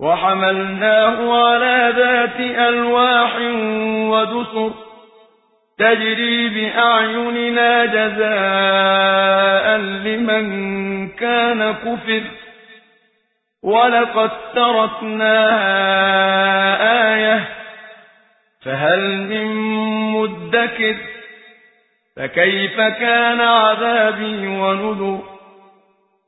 وحملناه على ذات ألواح ودسر تجري بأعيننا جزاء لمن كان كفر ولقد تركناها آية فهل من مدكر فكيف كان عذابي ونذر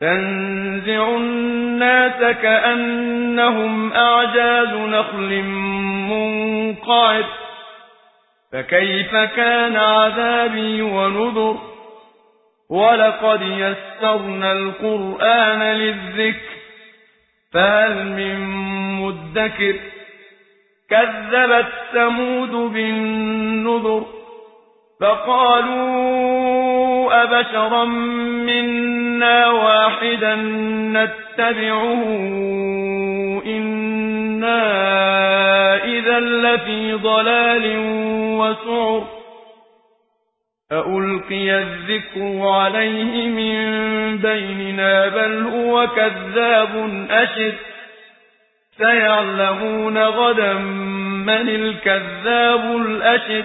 تنزع الناس كأنهم أعجاز نخل منقعر. فكيف كان عذابي ونذر؟ ولقد يسرنا القرآن للذكر فهل من مدكر؟ كذبت ثمود بالنذر فقالوا أبشرا منا واحدا نتبعه إنا إذا لفي ضلال وسعر. أألقي الذكر عليه من بيننا بل هو كذاب أشر. سيعلمون غدا من الكذاب الأشر.